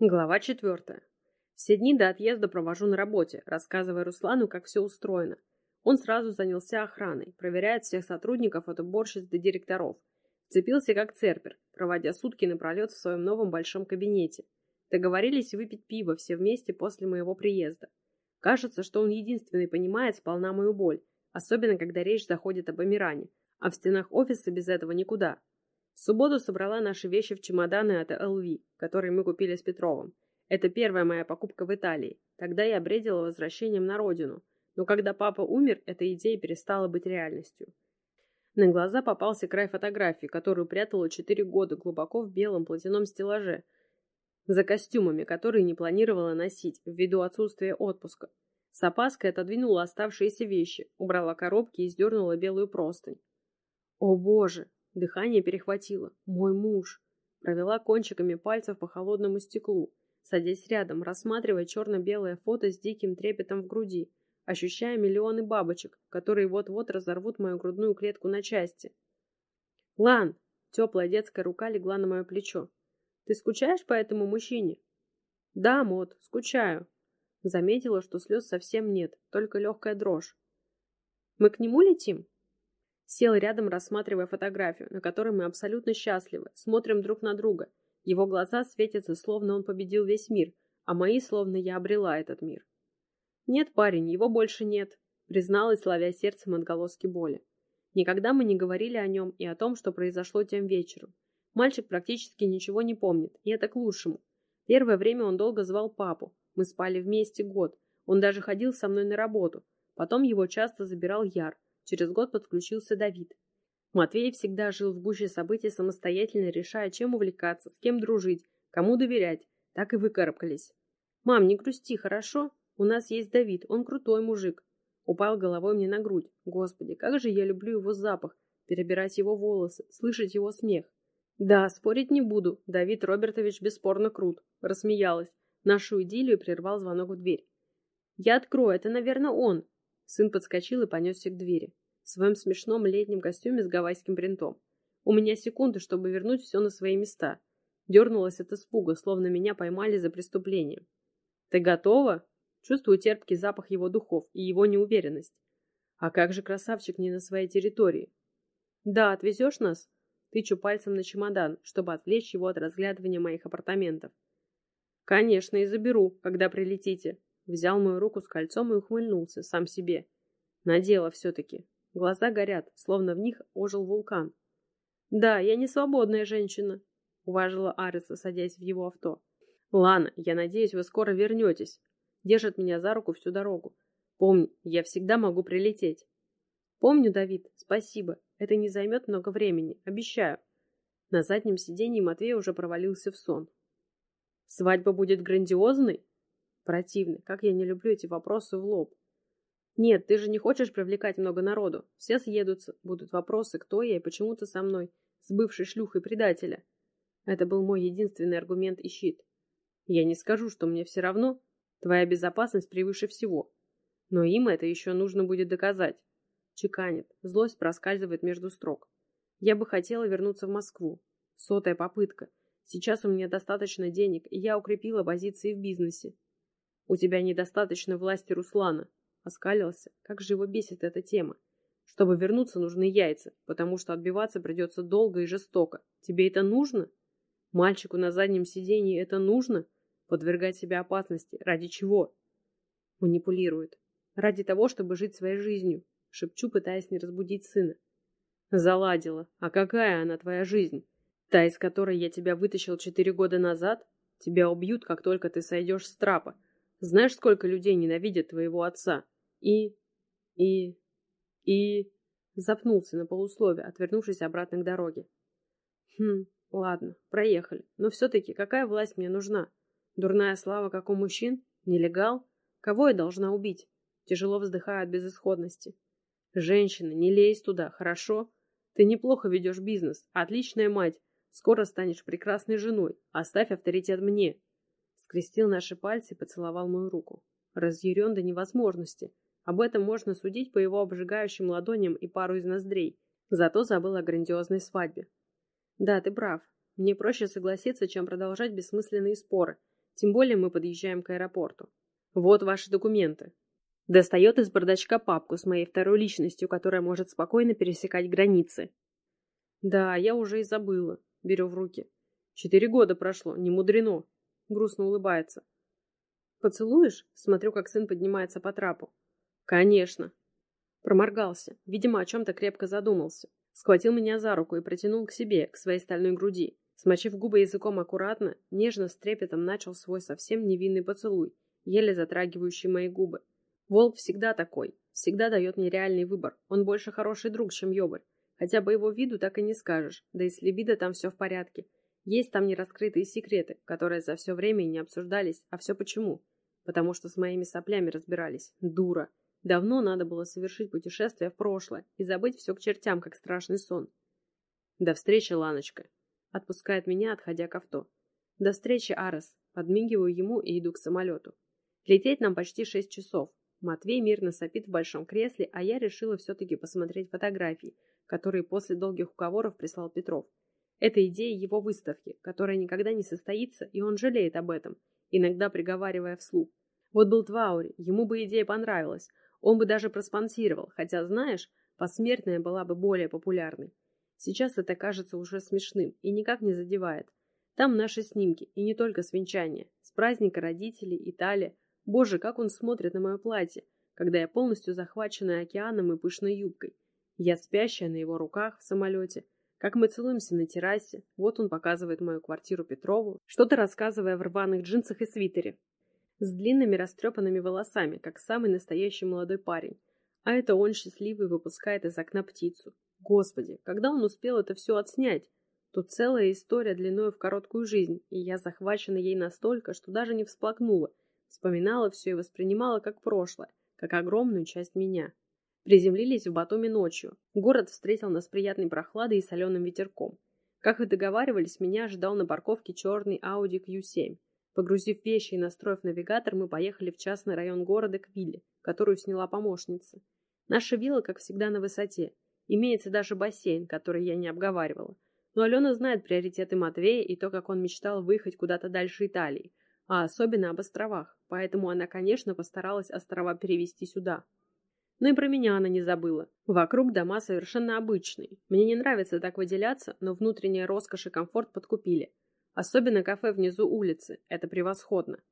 Глава четвертая. Все дни до отъезда провожу на работе, рассказывая Руслану, как все устроено. Он сразу занялся охраной, проверяет всех сотрудников от уборщиц до директоров. Цепился как церпер, проводя сутки напролет в своем новом большом кабинете. Договорились выпить пиво все вместе после моего приезда. Кажется, что он единственный понимает сполна мою боль, особенно когда речь заходит об Амиране, а в стенах офиса без этого никуда. В субботу собрала наши вещи в чемоданы от ЛВ, которые мы купили с Петровым. Это первая моя покупка в Италии. Тогда я бредила возвращением на родину. Но когда папа умер, эта идея перестала быть реальностью. На глаза попался край фотографии, которую прятала четыре года глубоко в белом платяном стеллаже, за костюмами, которые не планировала носить ввиду отсутствия отпуска. С опаской отодвинула оставшиеся вещи, убрала коробки и сдернула белую простынь. О боже, Дыхание перехватило. Мой муж. Провела кончиками пальцев по холодному стеклу, садясь рядом, рассматривая черно-белое фото с диким трепетом в груди, ощущая миллионы бабочек, которые вот-вот разорвут мою грудную клетку на части. «Лан!» — теплая детская рука легла на мое плечо. «Ты скучаешь по этому мужчине?» «Да, Мот, скучаю». Заметила, что слез совсем нет, только легкая дрожь. «Мы к нему летим?» Сел рядом, рассматривая фотографию, на которой мы абсолютно счастливы, смотрим друг на друга. Его глаза светятся, словно он победил весь мир, а мои, словно я обрела этот мир. «Нет, парень, его больше нет», — призналась, ловя сердцем отголоски боли. Никогда мы не говорили о нем и о том, что произошло тем вечером. Мальчик практически ничего не помнит, и это к лучшему. Первое время он долго звал папу. Мы спали вместе год. Он даже ходил со мной на работу. Потом его часто забирал Яр. Через год подключился Давид. Матвей всегда жил в гуще событий самостоятельно, решая, чем увлекаться, с кем дружить, кому доверять. Так и выкарабкались. «Мам, не грусти, хорошо? У нас есть Давид, он крутой мужик». Упал головой мне на грудь. Господи, как же я люблю его запах, перебирать его волосы, слышать его смех. «Да, спорить не буду. Давид Робертович бесспорно крут», — рассмеялась. Нашу идиллию прервал звонок в дверь. «Я открою, это, наверное, он». Сын подскочил и понесся к двери в своем смешном летнем костюме с гавайским принтом. У меня секунды, чтобы вернуть все на свои места. Дернулась от испуга, словно меня поймали за преступление. «Ты готова?» Чувствую терпкий запах его духов и его неуверенность. «А как же красавчик не на своей территории?» «Да, отвезешь нас?» Тычу пальцем на чемодан, чтобы отвлечь его от разглядывания моих апартаментов. «Конечно, и заберу, когда прилетите». Взял мою руку с кольцом и ухмыльнулся, сам себе. Надела все-таки. Глаза горят, словно в них ожил вулкан. «Да, я не свободная женщина», — уважила Ариса, садясь в его авто. «Лана, я надеюсь, вы скоро вернетесь». Держит меня за руку всю дорогу. Помни, я всегда могу прилететь. Помню, Давид, спасибо. Это не займет много времени, обещаю. На заднем сиденье Матвей уже провалился в сон. Свадьба будет грандиозной? Противно, как я не люблю эти вопросы в лоб. Нет, ты же не хочешь привлекать много народу. Все съедутся, будут вопросы, кто я и почему ты со мной, с бывшей шлюхой предателя. Это был мой единственный аргумент и щит. Я не скажу, что мне все равно. Твоя безопасность превыше всего. Но им это еще нужно будет доказать. Чеканит. Злость проскальзывает между строк. Я бы хотела вернуться в Москву. Сотая попытка. Сейчас у меня достаточно денег, и я укрепила позиции в бизнесе. У тебя недостаточно власти Руслана. Оскалился. Как же его бесит эта тема. Чтобы вернуться, нужны яйца, потому что отбиваться придется долго и жестоко. Тебе это нужно? Мальчику на заднем сиденье это нужно? Подвергать себя опасности. Ради чего? Манипулирует. Ради того, чтобы жить своей жизнью. Шепчу, пытаясь не разбудить сына. Заладила. А какая она твоя жизнь? Та, из которой я тебя вытащил четыре года назад? Тебя убьют, как только ты сойдешь с трапа. Знаешь, сколько людей ненавидят твоего отца? И... и... и... Запнулся на полуслове, отвернувшись обратно к дороге. Хм, ладно, проехали. Но все-таки какая власть мне нужна? Дурная слава, как у мужчин? Нелегал? Кого я должна убить? Тяжело вздыхая от безысходности. Женщина, не лезь туда, хорошо? Ты неплохо ведешь бизнес, отличная мать. Скоро станешь прекрасной женой. Оставь авторитет мне. Скрестил наши пальцы и поцеловал мою руку. Разъярен до невозможности. Об этом можно судить по его обжигающим ладоням и пару из ноздрей. Зато забыл о грандиозной свадьбе. Да, ты прав. Мне проще согласиться, чем продолжать бессмысленные споры. Тем более мы подъезжаем к аэропорту. Вот ваши документы. Достает из бардачка папку с моей второй личностью, которая может спокойно пересекать границы. Да, я уже и забыла. Беру в руки. Четыре года прошло, не мудрено. Грустно улыбается. Поцелуешь? Смотрю, как сын поднимается по трапу. Конечно. Проморгался. Видимо, о чем-то крепко задумался. Схватил меня за руку и протянул к себе, к своей стальной груди. Смочив губы языком аккуратно, нежно с трепетом начал свой совсем невинный поцелуй, еле затрагивающий мои губы. Волк всегда такой, всегда дает мне реальный выбор. Он больше хороший друг, чем ёбарь. Хотя по его виду так и не скажешь, да и с либидо там все в порядке. Есть там нераскрытые секреты, которые за все время и не обсуждались. А все почему? Потому что с моими соплями разбирались. Дура. Давно надо было совершить путешествие в прошлое и забыть все к чертям, как страшный сон. До встречи, Ланочка. Отпускает меня, отходя к авто. До встречи, Арес. Подмигиваю ему и иду к самолету. Лететь нам почти шесть часов. Матвей мирно сопит в большом кресле, а я решила все-таки посмотреть фотографии, которые после долгих уговоров прислал Петров. Это идея его выставки, которая никогда не состоится, и он жалеет об этом, иногда приговаривая вслух. Вот был Тваури, ему бы идея понравилась, он бы даже проспонсировал, хотя, знаешь, посмертная была бы более популярной. Сейчас это кажется уже смешным и никак не задевает. Там наши снимки, и не только с венчания, с праздника родителей, Италия. Боже, как он смотрит на мое платье, когда я полностью захвачена океаном и пышной юбкой. Я спящая на его руках в самолете. Как мы целуемся на террасе. Вот он показывает мою квартиру Петрову, что-то рассказывая в рваных джинсах и свитере с длинными растрепанными волосами, как самый настоящий молодой парень. А это он счастливый выпускает из окна птицу. Господи, когда он успел это все отснять? Тут целая история длиной в короткую жизнь, и я захвачена ей настолько, что даже не всплакнула, вспоминала все и воспринимала как прошлое, как огромную часть меня. Приземлились в Батуми ночью. Город встретил нас приятной прохладой и соленым ветерком. Как и договаривались, меня ожидал на парковке черный Audi Q7. Погрузив вещи и настроив навигатор, мы поехали в частный район города к вилле, которую сняла помощница. Наша вилла, как всегда, на высоте. Имеется даже бассейн, который я не обговаривала. Но Алена знает приоритеты Матвея и то, как он мечтал выехать куда-то дальше Италии, а особенно об островах, поэтому она, конечно, постаралась острова перевести сюда. Но и про меня она не забыла. Вокруг дома совершенно обычные. Мне не нравится так выделяться, но внутренняя роскошь и комфорт подкупили. Особенно кафе внизу улицы. Это превосходно.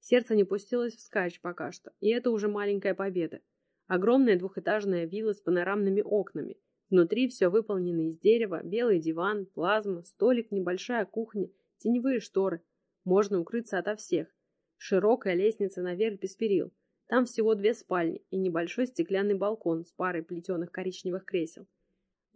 Сердце не пустилось вскачь пока что, и это уже маленькая победа. Огромная двухэтажная вилла с панорамными окнами. Внутри все выполнено из дерева, белый диван, плазма, столик, небольшая кухня, теневые шторы. Можно укрыться ото всех. Широкая лестница наверх без перил. Там всего две спальни и небольшой стеклянный балкон с парой плетеных коричневых кресел.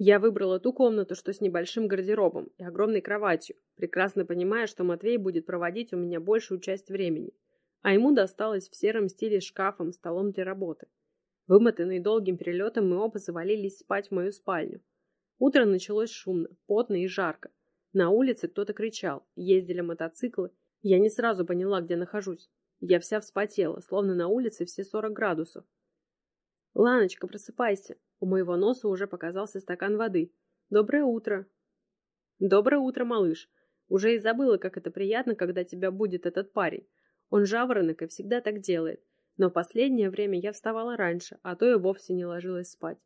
Я выбрала ту комнату, что с небольшим гардеробом и огромной кроватью, прекрасно понимая, что Матвей будет проводить у меня большую часть времени, а ему досталось в сером стиле шкафом, столом для работы. Вымотанные долгим перелетом, мы оба завалились спать в мою спальню. Утро началось шумно, потно и жарко. На улице кто-то кричал, ездили мотоциклы. Я не сразу поняла, где нахожусь. Я вся вспотела, словно на улице все 40 градусов. «Ланочка, просыпайся!» У моего носа уже показался стакан воды. «Доброе утро!» «Доброе утро, малыш!» Уже и забыла, как это приятно, когда тебя будет этот парень. Он жаворонок и всегда так делает. Но в последнее время я вставала раньше, а то и вовсе не ложилась спать.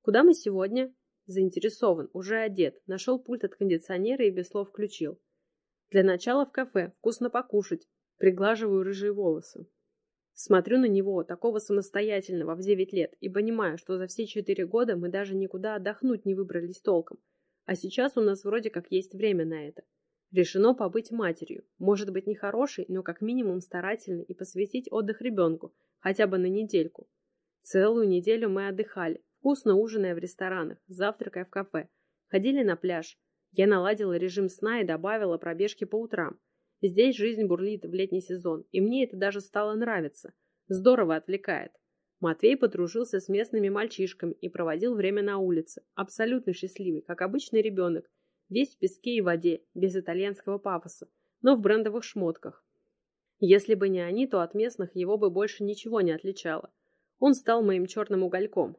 «Куда мы сегодня?» Заинтересован, уже одет, нашел пульт от кондиционера и без слов включил. Для начала в кафе, вкусно покушать. Приглаживаю рыжие волосы. Смотрю на него, такого самостоятельного, в девять лет, и понимаю, что за все четыре года мы даже никуда отдохнуть не выбрались толком. А сейчас у нас вроде как есть время на это. Решено побыть матерью. Может быть не хорошей, но как минимум старательной и посвятить отдых ребенку, хотя бы на недельку. Целую неделю мы отдыхали, вкусно ужиная в ресторанах, завтракая в кафе. Ходили на пляж. Я наладила режим сна и добавила пробежки по утрам. Здесь жизнь бурлит в летний сезон, и мне это даже стало нравиться. Здорово отвлекает. Матвей подружился с местными мальчишками и проводил время на улице, абсолютно счастливый, как обычный ребенок, весь в песке и воде, без итальянского пафоса, но в брендовых шмотках. Если бы не они, то от местных его бы больше ничего не отличало. Он стал моим черным угольком.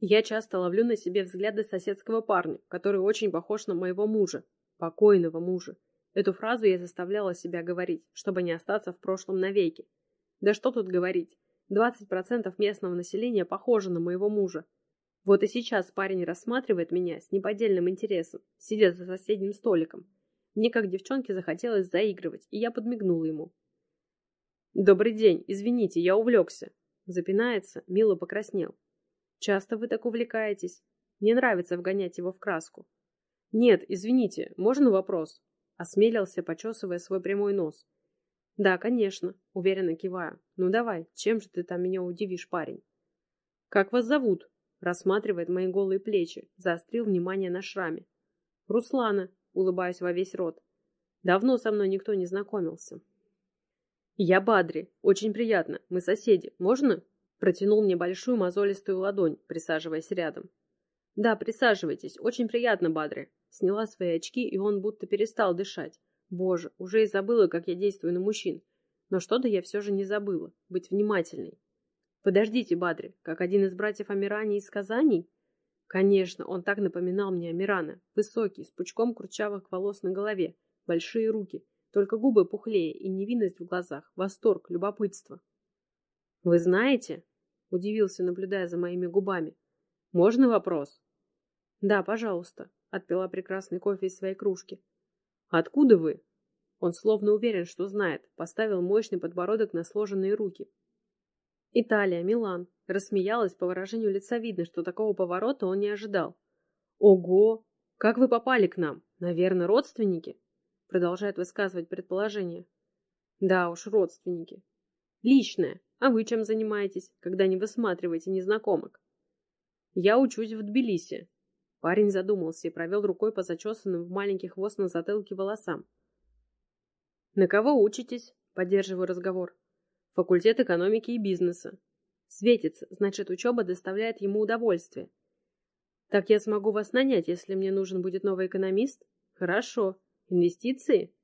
Я часто ловлю на себе взгляды соседского парня, который очень похож на моего мужа, покойного мужа. Эту фразу я заставляла себя говорить, чтобы не остаться в прошлом навеки. Да что тут говорить, 20% местного населения похоже на моего мужа. Вот и сейчас парень рассматривает меня с неподдельным интересом, сидя за соседним столиком. Мне, как девчонке, захотелось заигрывать, и я подмигнула ему. «Добрый день, извините, я увлекся». Запинается, мило покраснел. «Часто вы так увлекаетесь? Мне нравится вгонять его в краску». «Нет, извините, можно вопрос?» Осмелился, почесывая свой прямой нос. «Да, конечно», — уверенно киваю. «Ну давай, чем же ты там меня удивишь, парень?» «Как вас зовут?» — рассматривает мои голые плечи, заострил внимание на шраме. «Руслана», — улыбаюсь во весь рот. «Давно со мной никто не знакомился». «Я Бадри. Очень приятно. Мы соседи. Можно?» Протянул мне большую мозолистую ладонь, присаживаясь рядом. «Да, присаживайтесь. Очень приятно, Бадри». Сняла свои очки, и он будто перестал дышать. Боже, уже и забыла, как я действую на мужчин. Но что-то я все же не забыла. Быть внимательной. Подождите, Бадри, как один из братьев Амирани из Казани? Конечно, он так напоминал мне Амирана. Высокий, с пучком курчавых волос на голове, большие руки, только губы пухлее и невинность в глазах, восторг, любопытство. «Вы знаете?» — удивился, наблюдая за моими губами. «Можно вопрос?» «Да, пожалуйста», — отпила прекрасный кофе из своей кружки. «Откуда вы?» Он словно уверен, что знает, поставил мощный подбородок на сложенные руки. «Италия, Милан», — рассмеялась, по выражению лица видно, что такого поворота он не ожидал. «Ого! Как вы попали к нам? Наверное, родственники?» Продолжает высказывать предположение. «Да уж, родственники. Личное. А вы чем занимаетесь, когда не высматриваете незнакомок?» «Я учусь в Тбилиси», Парень задумался и провел рукой по зачесанным в маленький хвост на затылке волосам. «На кого учитесь?» — поддерживаю разговор. «Факультет экономики и бизнеса». «Светится, значит, учеба доставляет ему удовольствие». «Так я смогу вас нанять, если мне нужен будет новый экономист?» «Хорошо. Инвестиции?»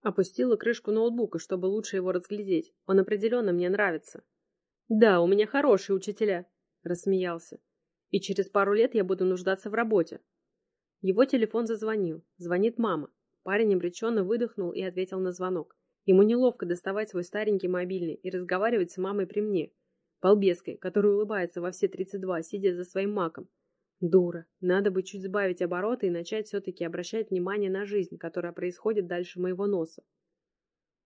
Опустила крышку ноутбука, чтобы лучше его разглядеть. Он определенно мне нравится. «Да, у меня хорошие учителя», — рассмеялся и через пару лет я буду нуждаться в работе. Его телефон зазвонил. Звонит мама. Парень обреченно выдохнул и ответил на звонок. Ему неловко доставать свой старенький мобильный и разговаривать с мамой при мне. Балбеской, которая улыбается во все 32, сидя за своим маком. Дура. Надо бы чуть сбавить обороты и начать все-таки обращать внимание на жизнь, которая происходит дальше моего носа.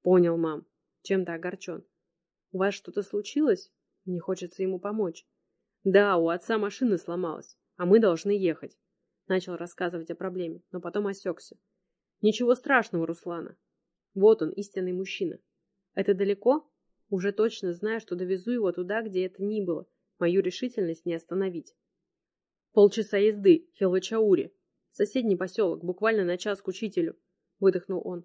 Понял, мам. Чем-то огорчен. У вас что-то случилось? Мне хочется ему помочь. Да, у отца машина сломалась, а мы должны ехать. Начал рассказывать о проблеме, но потом осекся. Ничего страшного, Руслана. Вот он, истинный мужчина. Это далеко? Уже точно знаю, что довезу его туда, где это ни было. Мою решительность не остановить. Полчаса езды, Хелвачаури. Соседний поселок, буквально на час к учителю. Выдохнул он.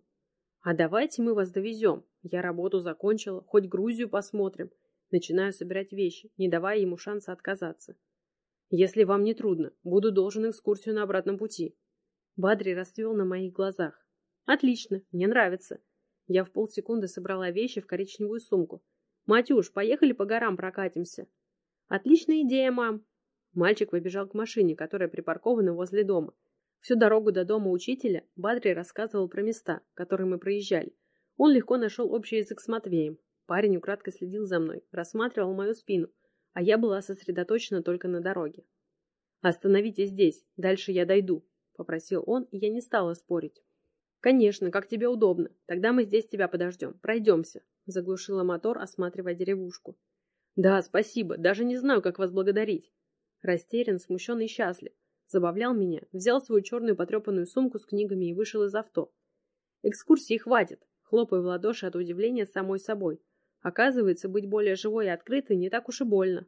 А давайте мы вас довезем. Я работу закончила, хоть Грузию посмотрим. Начинаю собирать вещи, не давая ему шанса отказаться. Если вам не трудно, буду должен экскурсию на обратном пути. Бадри расцвел на моих глазах. Отлично, мне нравится. Я в полсекунды собрала вещи в коричневую сумку. Матюш, поехали по горам прокатимся. Отличная идея, мам. Мальчик побежал к машине, которая припаркована возле дома. Всю дорогу до дома учителя Бадри рассказывал про места, которые мы проезжали. Он легко нашел общий язык с Матвеем. Парень украдкой следил за мной, рассматривал мою спину, а я была сосредоточена только на дороге. «Остановитесь здесь, дальше я дойду», — попросил он, и я не стала спорить. «Конечно, как тебе удобно. Тогда мы здесь тебя подождем. Пройдемся», — заглушила мотор, осматривая деревушку. «Да, спасибо. Даже не знаю, как вас благодарить». Растерян, смущен и счастлив. Забавлял меня, взял свою черную потрепанную сумку с книгами и вышел из авто. «Экскурсии хватит», — хлопая в ладоши от удивления самой собой. Оказывается, быть более живой и открытой не так уж и больно.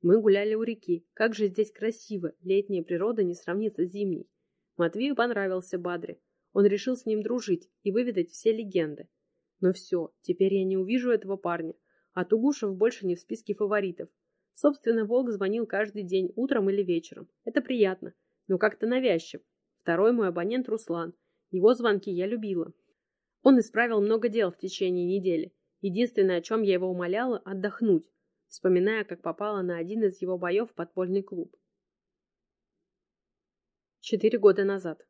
Мы гуляли у реки. Как же здесь красиво. Летняя природа не сравнится с зимней. Матвею понравился Бадри. Он решил с ним дружить и выведать все легенды. Но все, теперь я не увижу этого парня. А Тугушев больше не в списке фаворитов. Собственно, Волк звонил каждый день, утром или вечером. Это приятно, но как-то навязчив. Второй мой абонент Руслан. Его звонки я любила. Он исправил много дел в течение недели. Единственное, о чем я его умоляла – отдохнуть, вспоминая, как попала на один из его боев в подпольный клуб. Четыре года назад.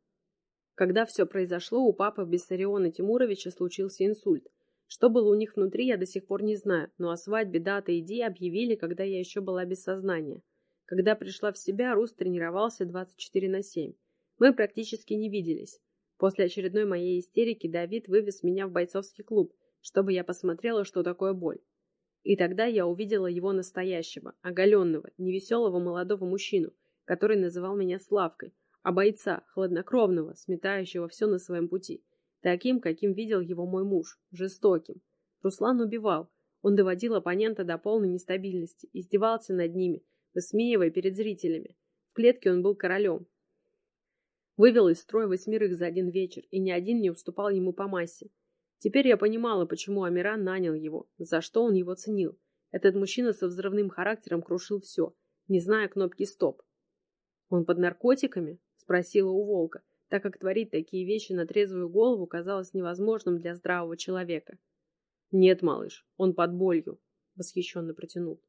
Когда все произошло, у папы Бессариона Тимуровича случился инсульт. Что было у них внутри, я до сих пор не знаю, но о свадьбе дата и Ди объявили, когда я еще была без сознания. Когда пришла в себя, Рус тренировался 24 на 7. Мы практически не виделись. После очередной моей истерики Давид вывез меня в бойцовский клуб, чтобы я посмотрела, что такое боль. И тогда я увидела его настоящего, оголенного, невеселого молодого мужчину, который называл меня Славкой, а бойца, хладнокровного, сметающего все на своем пути. Таким, каким видел его мой муж, жестоким. Руслан убивал. Он доводил оппонента до полной нестабильности, издевался над ними, высмеивая перед зрителями. В клетке он был королем. Вывел из строя восьмерых за один вечер, и ни один не уступал ему по массе. Теперь я понимала, почему Амиран нанял его, за что он его ценил. Этот мужчина со взрывным характером крушил все, не зная кнопки «стоп». «Он под наркотиками?» – спросила у Волка, так как творить такие вещи на трезвую голову казалось невозможным для здравого человека. «Нет, малыш, он под болью», – восхищенно протянул.